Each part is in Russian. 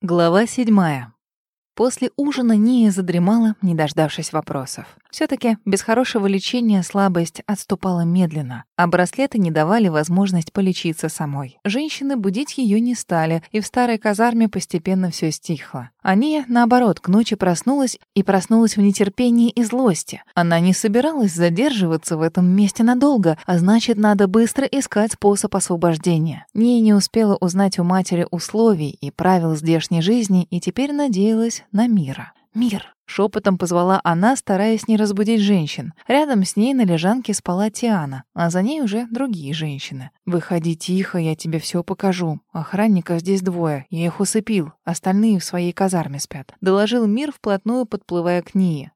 Глава седьмая. После ужина Ния задремала, не дождавшись вопросов. все таки без хорошего лечения слабость отступала медленно, а браслеты не давали возможность полечиться самой. Женщины будить ее не стали, и в старой казарме постепенно все стихло. А Ния, наоборот, к ночи проснулась и проснулась в нетерпении и злости. Она не собиралась задерживаться в этом месте надолго, а значит, надо быстро искать способ освобождения. Ния не успела узнать у матери условий и правил здешней жизни и теперь надеялась на Мира. «Мир!» — шепотом позвала она, стараясь не разбудить женщин. Рядом с ней на лежанке спала Тиана, а за ней уже другие женщины. «Выходи тихо, я тебе все покажу. Охранников здесь двое, я их усыпил, остальные в своей казарме спят», — доложил Мир, вплотную подплывая к Нии.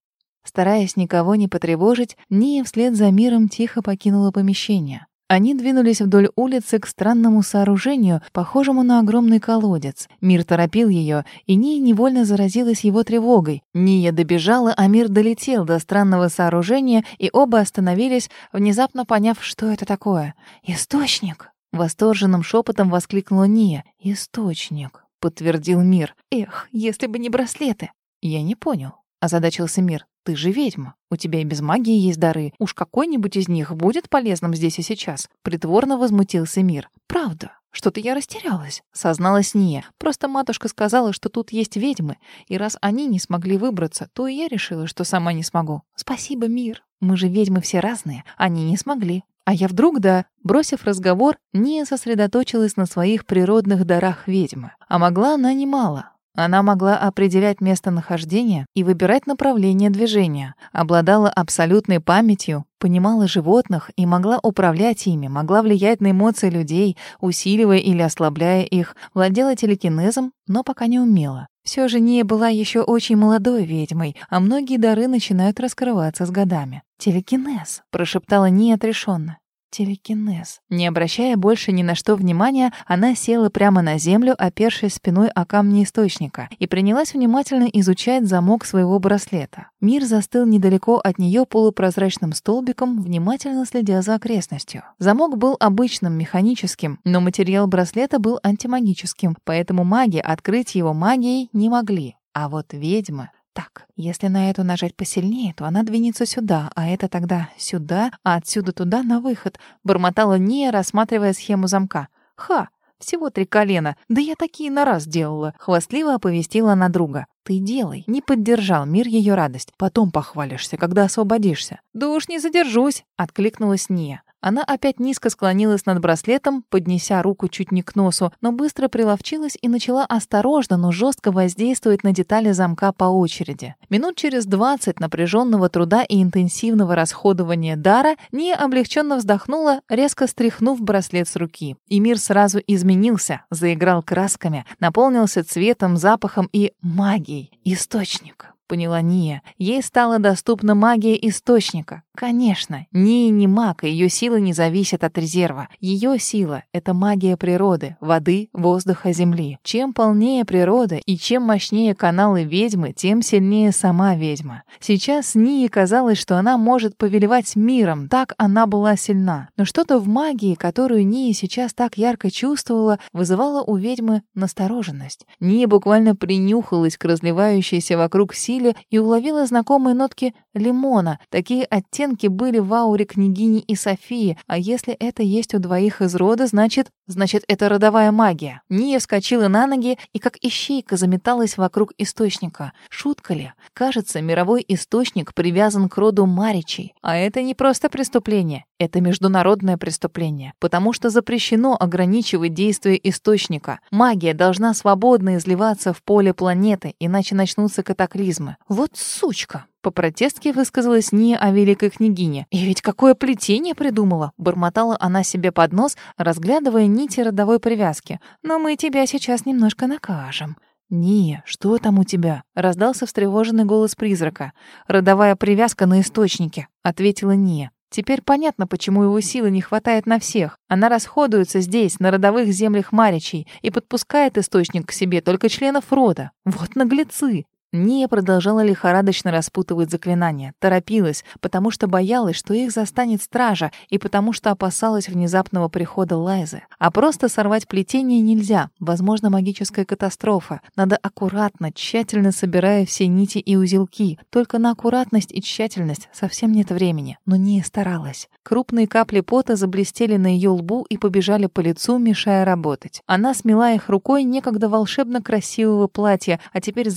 Стараясь никого не потревожить, Ния вслед за Миром тихо покинула помещение. Они двинулись вдоль улицы к странному сооружению, похожему на огромный колодец. Мир торопил ее, и Ния невольно заразилась его тревогой. Ния добежала, а Мир долетел до странного сооружения, и оба остановились, внезапно поняв, что это такое. «Источник!» — восторженным шепотом воскликнула Ния. «Источник!» — подтвердил Мир. «Эх, если бы не браслеты!» «Я не понял», — озадачился Мир. Ты же ведьма. У тебя и без магии есть дары. Уж какой-нибудь из них будет полезным здесь и сейчас. Притворно возмутился мир. Правда. Что-то я растерялась, созналась Ния. Просто матушка сказала, что тут есть ведьмы, и раз они не смогли выбраться, то и я решила, что сама не смогу. Спасибо, мир. Мы же ведьмы все разные, они не смогли. А я вдруг, да, бросив разговор, Ния сосредоточилась на своих природных дарах ведьмы. А могла она немало. Она могла определять местонахождение и выбирать направление движения, обладала абсолютной памятью, понимала животных и могла управлять ими, могла влиять на эмоции людей, усиливая или ослабляя их, владела телекинезом, но пока не умела. Все же Ния была еще очень молодой ведьмой, а многие дары начинают раскрываться с годами. «Телекинез», — прошептала Ния отрешенно. Телекинез. Не обращая больше ни на что внимания, она села прямо на землю, опершись спиной о камни источника, и принялась внимательно изучать замок своего браслета. Мир застыл недалеко от нее полупрозрачным столбиком, внимательно следя за окрестностью. Замок был обычным, механическим, но материал браслета был антимагическим, поэтому маги открыть его магией не могли. А вот ведьмы так, если на эту нажать посильнее, то она двинется сюда, а это тогда сюда, а отсюда туда на выход. Бормотала Ния, рассматривая схему замка. Ха! Всего три колена. Да я такие на раз делала. Хвастливо оповестила на друга. Ты делай. Не поддержал мир ее радость. Потом похвалишься, когда освободишься. Да уж не задержусь, откликнулась Ния. Она опять низко склонилась над браслетом, поднеся руку чуть не к носу, но быстро приловчилась и начала осторожно, но жестко воздействовать на детали замка по очереди. Минут через двадцать напряженного труда и интенсивного расходования дара Ния облегченно вздохнула, резко стряхнув браслет с руки. И мир сразу изменился, заиграл красками, наполнился цветом, запахом и магией. Источник поняла Ния. Ей стала доступна магия источника. Конечно, Ния не маг, и ее сила не зависит от резерва. Ее сила — это магия природы, воды, воздуха, земли. Чем полнее природа и чем мощнее каналы ведьмы, тем сильнее сама ведьма. Сейчас Нии казалось, что она может повелевать миром, так она была сильна. Но что-то в магии, которую Ния сейчас так ярко чувствовала, вызывало у ведьмы настороженность. Ния буквально принюхалась к разливающейся вокруг силе, стиле и уловила знакомые нотки лимона. Такие оттенки были в ауре княгини и Софии, а если это есть у двоих из рода, значит, значит, это родовая магия. Ния вскочила на ноги и как ищейка заметалась вокруг источника. Шутка ли? Кажется, мировой источник привязан к роду Маричей. А это не просто преступление, это международное преступление, потому что запрещено ограничивать действие источника. Магия должна свободно изливаться в поле планеты, иначе начнутся катаклизмы. Вот сучка! По-протестски высказалась Ния о великой княгине. «И ведь какое плетение придумала!» Бормотала она себе под нос, разглядывая нити родовой привязки. «Но мы тебя сейчас немножко накажем». «Ния, что там у тебя?» — раздался встревоженный голос призрака. «Родовая привязка на источнике», — ответила Ния. Теперь понятно, почему его силы не хватает на всех. Она расходуется здесь, на родовых землях Маричей, и подпускает источник к себе только членов рода. Вот наглецы. Ния продолжала лихорадочно распутывать заклинания, торопилась, потому что боялась, что их застанет стража, и потому что опасалась внезапного прихода Лайзы. А просто сорвать плетение нельзя, возможно, магическая катастрофа. Надо аккуратно, тщательно собирая все нити и узелки. Только на аккуратность и тщательность совсем нет времени. Но Ния старалась. Крупные капли пота заблестели на ее лбу и побежали по лицу, мешая работать. Она смела их рукой некогда волшебно красивого платья, а теперь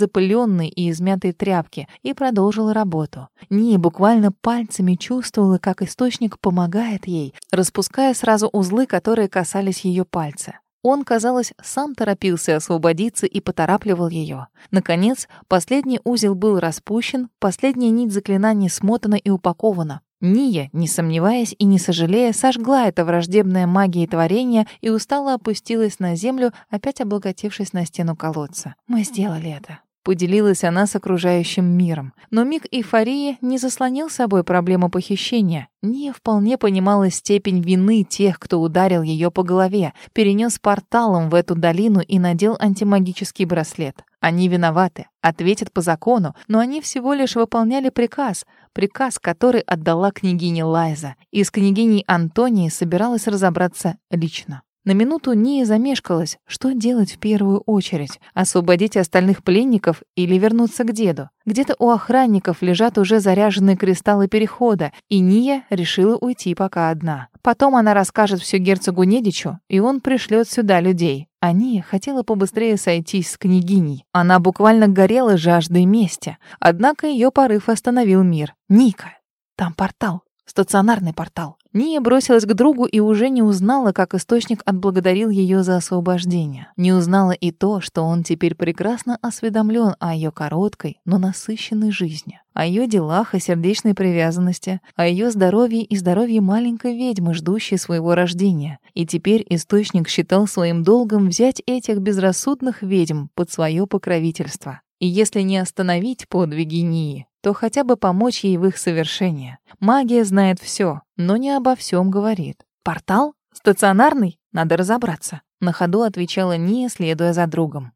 запыленной и измятой тряпки, и продолжила работу. Ния буквально пальцами чувствовала, как источник помогает ей, распуская сразу узлы, которые касались ее пальца. Он, казалось, сам торопился освободиться и поторапливал ее. Наконец, последний узел был распущен, последняя нить заклинаний смотана и упакована. Ния, не сомневаясь и не сожалея, сожгла это враждебное магией творение и устало опустилась на землю, опять облокотившись на стену колодца. «Мы сделали это», Поделилась она с окружающим миром. Но миг эйфории не заслонил собой проблему похищения. Не вполне понимала степень вины тех, кто ударил ее по голове, перенес порталом в эту долину и надел антимагический браслет. Они виноваты, ответят по закону, но они всего лишь выполняли приказ, приказ, который отдала княгиня Лайза, и с княгиней Антонией собиралась разобраться лично. На минуту Ния замешкалась. Что делать в первую очередь? Освободить остальных пленников или вернуться к деду? Где-то у охранников лежат уже заряженные кристаллы перехода, и Ния решила уйти пока одна. Потом она расскажет все герцогу Недичу, и он пришлет сюда людей. А Ния хотела побыстрее сойтись с княгиней. Она буквально горела жаждой мести. Однако ее порыв остановил мир. «Ника, там портал, стационарный портал. Ния бросилась к другу и уже не узнала, как источник отблагодарил ее за освобождение. Не узнала и то, что он теперь прекрасно осведомлен о ее короткой, но насыщенной жизни, о ее делах и сердечной привязанности, о ее здоровье и здоровье маленькой ведьмы, ждущей своего рождения. И теперь источник считал своим долгом взять этих безрассудных ведьм под свое покровительство. И если не остановить подвиги Нии, то хотя бы помочь ей в их совершении. Магия знает все, но не обо всем говорит. «Портал? Стационарный? Надо разобраться», — на ходу отвечала Ния, следуя за другом.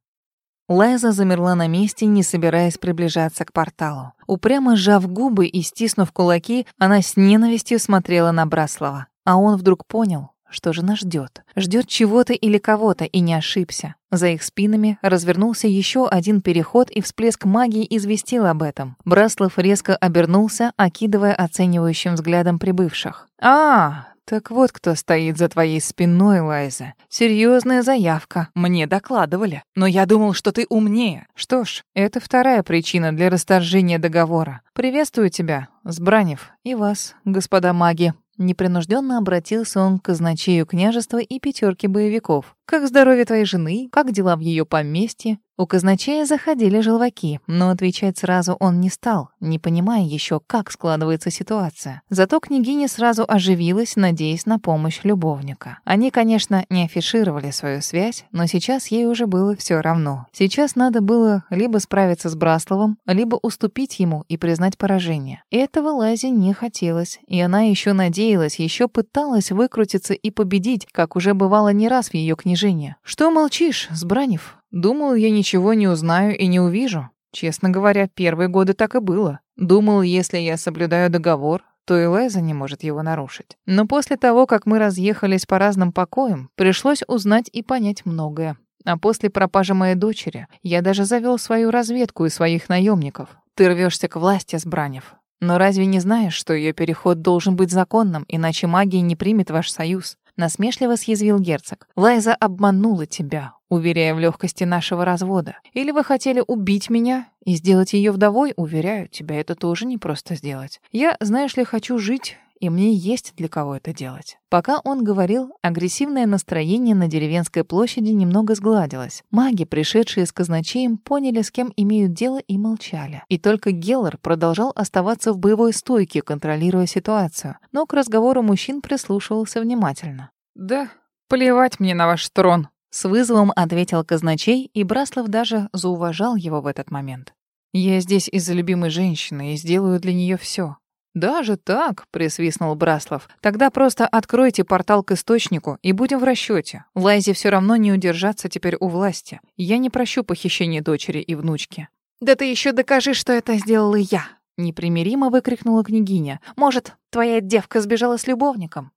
Лайза замерла на месте, не собираясь приближаться к порталу. Упрямо сжав губы и стиснув кулаки, она с ненавистью смотрела на Браслова. А он вдруг понял, что же нас ждет? Ждет чего-то или кого-то, и не ошибся. За их спинами развернулся еще один переход, и всплеск магии известил об этом. Браслов резко обернулся, окидывая оценивающим взглядом прибывших. «А, так вот кто стоит за твоей спиной, Лайза. Серьезная заявка. Мне докладывали. Но я думал, что ты умнее. Что ж, это вторая причина для расторжения договора. Приветствую тебя, Сбранев, и вас, господа маги. Непринужденно обратился он к казначею княжества и пятерке боевиков. «Как здоровье твоей жены? Как дела в ее поместье? У казначея заходили желваки, но отвечать сразу он не стал, не понимая еще, как складывается ситуация. Зато княгиня сразу оживилась, надеясь на помощь любовника. Они, конечно, не афишировали свою связь, но сейчас ей уже было все равно. Сейчас надо было либо справиться с Брасловым, либо уступить ему и признать поражение. Этого Лазе не хотелось, и она еще надеялась, еще пыталась выкрутиться и победить, как уже бывало не раз в ее княжении. «Что молчишь, Сбранев?» Думал, я ничего не узнаю и не увижу. Честно говоря, первые годы так и было. Думал, если я соблюдаю договор, то и Лайза не может его нарушить. Но после того, как мы разъехались по разным покоям, пришлось узнать и понять многое. А после пропажи моей дочери я даже завел свою разведку и своих наемников. Ты рвешься к власти, Сбранев. Но разве не знаешь, что ее переход должен быть законным, иначе магия не примет ваш союз? Насмешливо съязвил герцог. Лайза обманула тебя, уверяя в легкости нашего развода. Или вы хотели убить меня и сделать ее вдовой? Уверяю, тебя это тоже не просто сделать. Я, знаешь ли, хочу жить и мне есть для кого это делать. Пока он говорил, агрессивное настроение на деревенской площади немного сгладилось. Маги, пришедшие с казначеем, поняли, с кем имеют дело, и молчали. И только Геллар продолжал оставаться в боевой стойке, контролируя ситуацию. Но к разговору мужчин прислушивался внимательно. «Да, плевать мне на ваш трон», с вызовом ответил казначей, и Браслов даже зауважал его в этот момент. «Я здесь из-за любимой женщины и сделаю для нее все. «Даже так?» — присвистнул Браслов. «Тогда просто откройте портал к источнику и будем в расчете. Лайзе все равно не удержаться теперь у власти. Я не прощу похищение дочери и внучки». «Да ты еще докажи, что это сделала я!» Непримиримо выкрикнула княгиня. «Может, твоя девка сбежала с любовником?»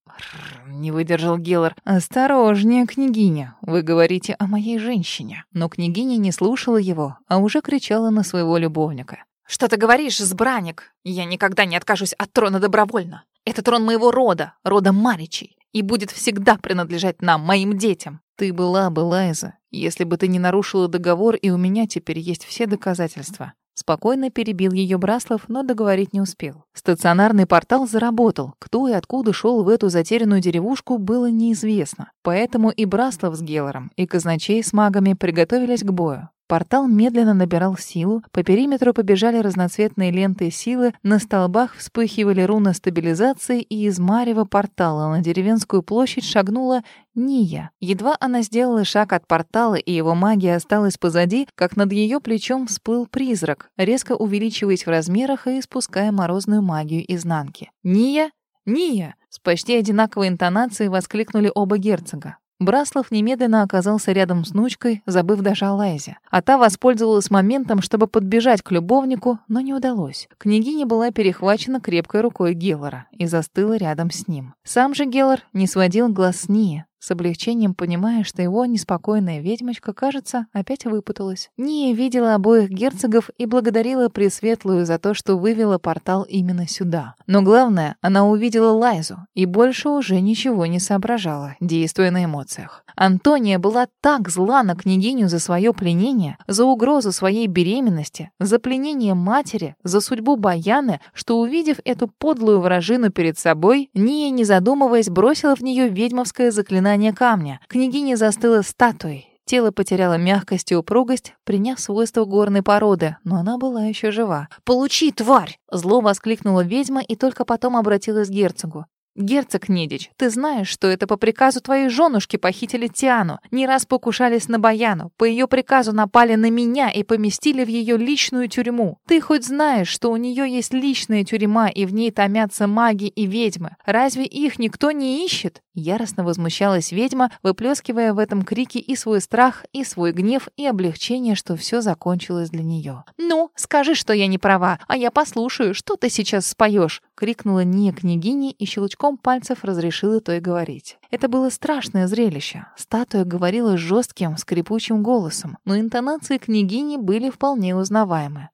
Не выдержал Геллар. «Осторожнее, княгиня. Вы говорите о моей женщине». Но княгиня не слушала его, а уже кричала на своего любовника. «Что ты говоришь, сбранник? Я никогда не откажусь от трона добровольно. Это трон моего рода, рода Маричей, и будет всегда принадлежать нам, моим детям. Ты была бы, Лайза, если бы ты не нарушила договор, и у меня теперь есть все доказательства. Спокойно перебил ее Браслов, но договорить не успел. Стационарный портал заработал. Кто и откуда шел в эту затерянную деревушку, было неизвестно. Поэтому и Браслов с Геллером, и казначей с магами приготовились к бою. Портал медленно набирал силу, по периметру побежали разноцветные ленты силы, на столбах вспыхивали руны стабилизации, и из марева портала на деревенскую площадь шагнула Ния. Едва она сделала шаг от портала, и его магия осталась позади, как над ее плечом всплыл призрак, резко увеличиваясь в размерах и испуская морозную магию изнанки. «Ния! Ния!» С почти одинаковой интонацией воскликнули оба герцога. Браслов немедленно оказался рядом с внучкой, забыв даже о Лайзе. А та воспользовалась моментом, чтобы подбежать к любовнику, но не удалось. Княгиня была перехвачена крепкой рукой Геллора и застыла рядом с ним. Сам же Геллор не сводил глаз с Нии, с облегчением понимая, что его неспокойная ведьмочка, кажется, опять выпуталась. Ния видела обоих герцогов и благодарила Пресветлую за то, что вывела портал именно сюда. Но главное, она увидела Лайзу и больше уже ничего не соображала, действуя на эмоциях. Антония была так зла на княгиню за свое пленение, за угрозу своей беременности, за пленение матери, за судьбу Баяны, что, увидев эту подлую вражину перед собой, Ния, не задумываясь, бросила в нее ведьмовское заклинание заклинание камня. Княгиня застыла статуей. Тело потеряло мягкость и упругость, приняв свойства горной породы, но она была еще жива. «Получи, тварь!» Зло воскликнула ведьма и только потом обратилась к герцогу. «Герцог Недич, ты знаешь, что это по приказу твоей женушки похитили Тиану, не раз покушались на Баяну, по ее приказу напали на меня и поместили в ее личную тюрьму. Ты хоть знаешь, что у нее есть личная тюрьма, и в ней томятся маги и ведьмы? Разве их никто не ищет?» Яростно возмущалась ведьма, выплескивая в этом крике и свой страх, и свой гнев, и облегчение, что все закончилось для нее. «Ну, скажи, что я не права, а я послушаю, что ты сейчас споешь!» — крикнула Ния княгине и щелчком щелчком пальцев разрешила той говорить. Это было страшное зрелище. Статуя говорила жестким, скрипучим голосом, но интонации княгини были вполне узнаваемы.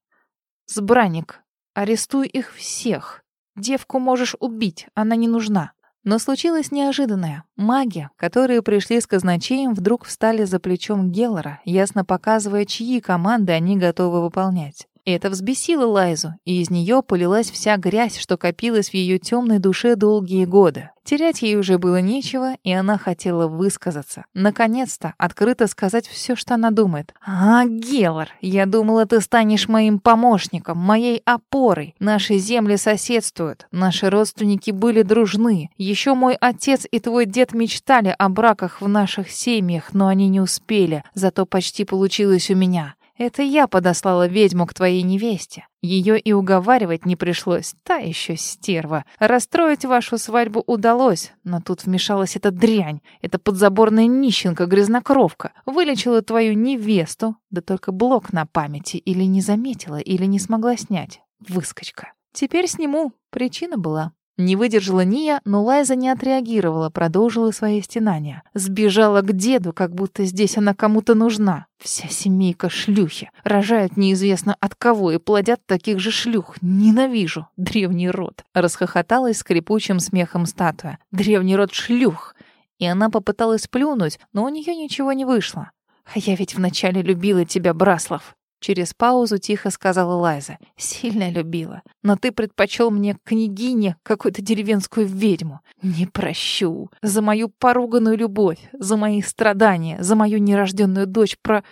«Сбранник, арестуй их всех. Девку можешь убить, она не нужна». Но случилось неожиданное. Маги, которые пришли с казначеем, вдруг встали за плечом Геллора, ясно показывая, чьи команды они готовы выполнять. Это взбесило Лайзу, и из нее полилась вся грязь, что копилась в ее темной душе долгие годы. Терять ей уже было нечего, и она хотела высказаться. Наконец-то открыто сказать все, что она думает. «А, Геллар, я думала, ты станешь моим помощником, моей опорой. Наши земли соседствуют, наши родственники были дружны. Еще мой отец и твой дед мечтали о браках в наших семьях, но они не успели, зато почти получилось у меня. Это я подослала ведьму к твоей невесте. Ее и уговаривать не пришлось, та еще стерва. Расстроить вашу свадьбу удалось, но тут вмешалась эта дрянь, эта подзаборная нищенка-грязнокровка. Вылечила твою невесту, да только блок на памяти или не заметила, или не смогла снять. Выскочка. Теперь сниму. Причина была. Не выдержала Ния, но Лайза не отреагировала, продолжила свои стенания. Сбежала к деду, как будто здесь она кому-то нужна. Вся семейка шлюхи. Рожают неизвестно от кого и плодят таких же шлюх. Ненавижу. Древний род. Расхохоталась скрипучим смехом статуя. Древний род шлюх. И она попыталась плюнуть, но у нее ничего не вышло. А я ведь вначале любила тебя, Браслов. Через паузу тихо сказала Лайза. «Сильно любила. Но ты предпочел мне княгине, какую-то деревенскую ведьму. Не прощу. За мою поруганную любовь, за мои страдания, за мою нерожденную дочь про...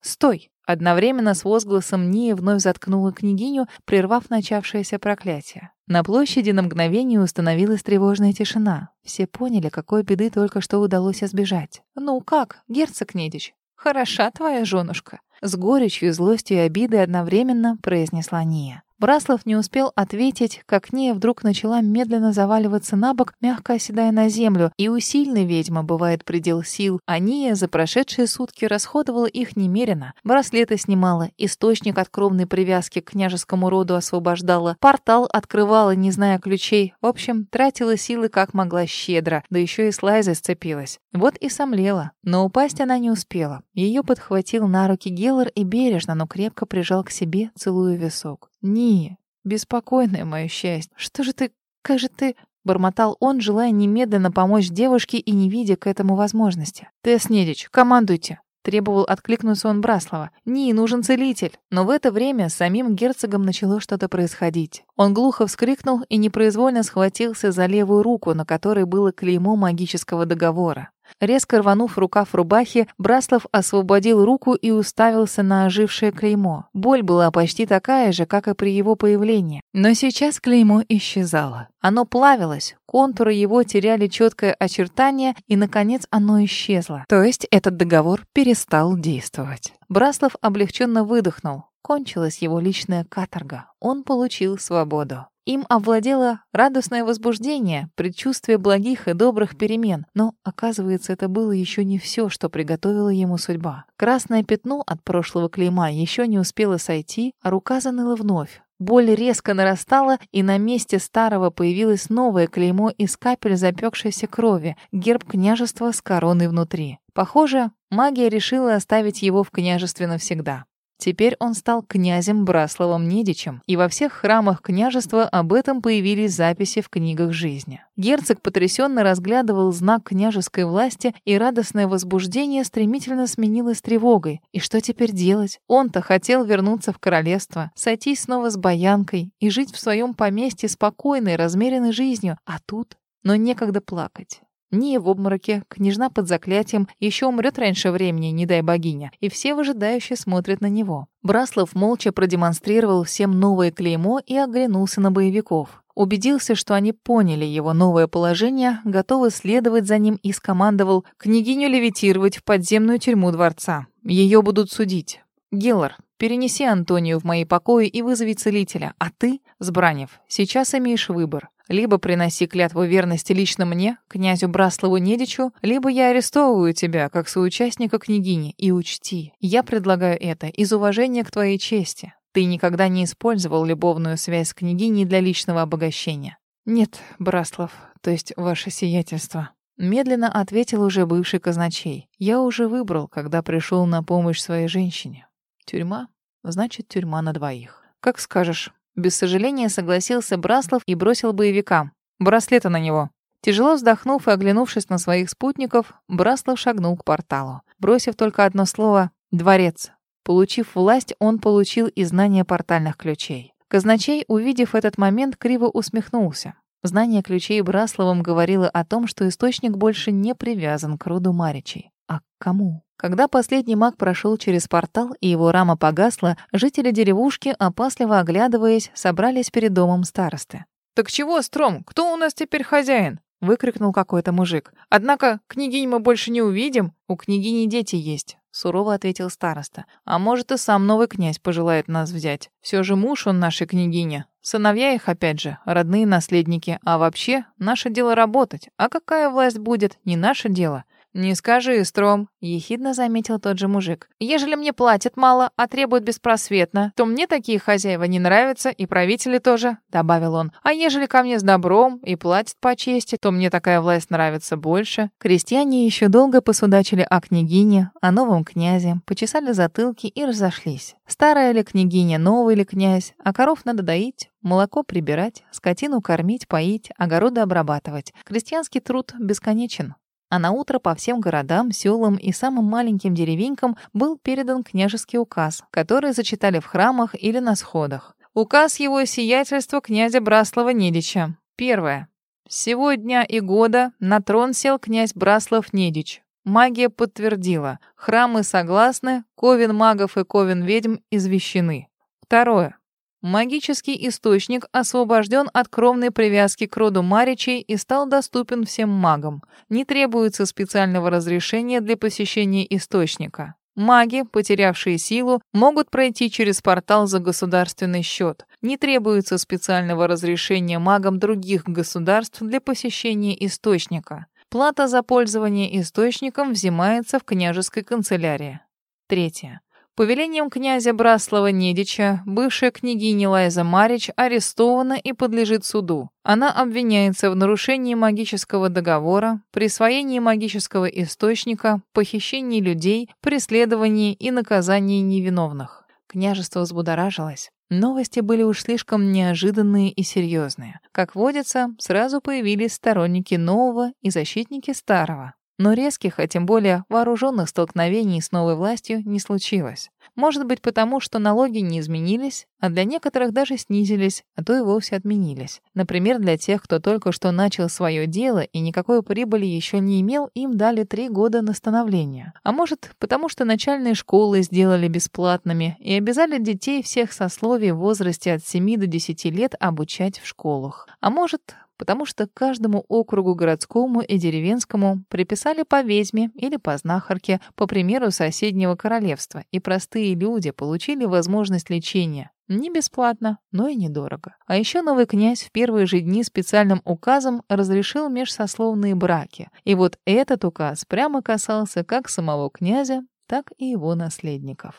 Стой!» Одновременно с возгласом Ния вновь заткнула княгиню, прервав начавшееся проклятие. На площади на мгновение установилась тревожная тишина. Все поняли, какой беды только что удалось избежать. «Ну как, герцог Недич, хороша твоя женушка?» С горечью, злостью и обидой одновременно произнесла Ния. Браслов не успел ответить, как Ния вдруг начала медленно заваливаться на бок, мягко оседая на землю. И у сильной ведьмы бывает предел сил, а Ния за прошедшие сутки расходовала их немерено. Браслеты снимала, источник от кровной привязки к княжескому роду освобождала, портал открывала, не зная ключей. В общем, тратила силы как могла щедро, да еще и с Лайзой сцепилась. Вот и сомлела. Но упасть она не успела. Ее подхватил на руки Геллар и бережно, но крепко прижал к себе, целуя висок. «Ни, беспокойное мое счастье, что же ты, как же ты...» Бормотал он, желая немедленно помочь девушке и не видя к этому возможности. «Тесс Недич, командуйте!» Требовал откликнуться он Браслова. «Ни, нужен целитель!» Но в это время с самим герцогом начало что-то происходить. Он глухо вскрикнул и непроизвольно схватился за левую руку, на которой было клеймо магического договора. Резко рванув рукав рубахи, Браслов освободил руку и уставился на ожившее клеймо. Боль была почти такая же, как и при его появлении. Но сейчас клеймо исчезало. Оно плавилось, контуры его теряли четкое очертание, и, наконец, оно исчезло. То есть этот договор перестал действовать. Браслов облегченно выдохнул. Кончилась его личная каторга. Он получил свободу. Им овладело радостное возбуждение, предчувствие благих и добрых перемен. Но, оказывается, это было еще не все, что приготовила ему судьба. Красное пятно от прошлого клейма еще не успело сойти, а рука заныла вновь. Боль резко нарастала, и на месте старого появилось новое клеймо из капель запекшейся крови, герб княжества с короной внутри. Похоже, магия решила оставить его в княжестве навсегда. Теперь он стал князем Брасловым Недичем, и во всех храмах княжества об этом появились записи в книгах жизни. Герцог потрясенно разглядывал знак княжеской власти, и радостное возбуждение стремительно сменилось тревогой. И что теперь делать? Он-то хотел вернуться в королевство, сойтись снова с Баянкой и жить в своем поместье спокойной, размеренной жизнью, а тут... Но некогда плакать. Ния в обмороке, княжна под заклятием, еще умрет раньше времени, не дай богиня, и все выжидающие смотрят на него. Браслов молча продемонстрировал всем новое клеймо и оглянулся на боевиков. Убедился, что они поняли его новое положение, готовы следовать за ним и скомандовал княгиню левитировать в подземную тюрьму дворца. Ее будут судить. Геллар, перенеси Антонию в мои покои и вызови целителя, а ты, Сбранев, сейчас имеешь выбор. Либо приноси клятву верности лично мне, князю Браслову Недичу, либо я арестовываю тебя как соучастника княгини. И учти, я предлагаю это из уважения к твоей чести. Ты никогда не использовал любовную связь с княгиней для личного обогащения. Нет, Браслов, то есть ваше сиятельство. Медленно ответил уже бывший казначей. Я уже выбрал, когда пришел на помощь своей женщине. Тюрьма, значит, тюрьма на двоих. Как скажешь. Без сожаления согласился Браслов и бросил боевикам. Браслеты на него. Тяжело вздохнув и оглянувшись на своих спутников, Браслов шагнул к порталу, бросив только одно слово «дворец». Получив власть, он получил и знание портальных ключей. Казначей, увидев этот момент, криво усмехнулся. Знание ключей Брасловым говорило о том, что источник больше не привязан к роду Маричей. А к кому? Когда последний маг прошел через портал и его рама погасла, жители деревушки, опасливо оглядываясь, собрались перед домом старосты. «Так чего, Стром, кто у нас теперь хозяин?» — выкрикнул какой-то мужик. «Однако княгинь мы больше не увидим. У княгини дети есть», — сурово ответил староста. «А может, и сам новый князь пожелает нас взять. Все же муж он нашей княгини. Сыновья их, опять же, родные наследники. А вообще, наше дело работать. А какая власть будет, не наше дело. «Не скажи, Стром», — ехидно заметил тот же мужик. «Ежели мне платят мало, а требуют беспросветно, то мне такие хозяева не нравятся, и правители тоже», — добавил он. «А ежели ко мне с добром и платят по чести, то мне такая власть нравится больше». Крестьяне еще долго посудачили о княгине, о новом князе, почесали затылки и разошлись. Старая ли княгиня, новый ли князь, а коров надо доить, молоко прибирать, скотину кормить, поить, огороды обрабатывать. Крестьянский труд бесконечен. А на утро по всем городам, селам и самым маленьким деревенькам был передан княжеский указ, который зачитали в храмах или на сходах. Указ его сиятельства князя Браслова Недича. Первое. С сего дня и года на трон сел князь Браслов Недич. Магия подтвердила. Храмы согласны, ковен магов и ковен ведьм извещены. Второе. Магический источник освобожден от кровной привязки к роду Маричей и стал доступен всем магам. Не требуется специального разрешения для посещения источника. Маги, потерявшие силу, могут пройти через портал за государственный счет. Не требуется специального разрешения магам других государств для посещения источника. Плата за пользование источником взимается в княжеской канцелярии. Третье. Повелением князя Браслава Недича бывшая княгиня Лайза Марич арестована и подлежит суду. Она обвиняется в нарушении магического договора, присвоении магического источника, похищении людей, преследовании и наказании невиновных. Княжество взбудоражилось. Новости были уж слишком неожиданные и серьезные. Как водится, сразу появились сторонники нового и защитники старого. Но резких, а тем более вооруженных столкновений с новой властью не случилось. Может быть потому, что налоги не изменились, а для некоторых даже снизились, а то и вовсе отменились. Например, для тех, кто только что начал свое дело и никакой прибыли еще не имел, им дали три года на становление. А может, потому что начальные школы сделали бесплатными и обязали детей всех сословий в возрасте от 7 до 10 лет обучать в школах. А может, потому что каждому округу городскому и деревенскому приписали по ведьме или по знахарке, по примеру соседнего королевства, и простые люди получили возможность лечения. Не бесплатно, но и недорого. А еще новый князь в первые же дни специальным указом разрешил межсословные браки. И вот этот указ прямо касался как самого князя, так и его наследников.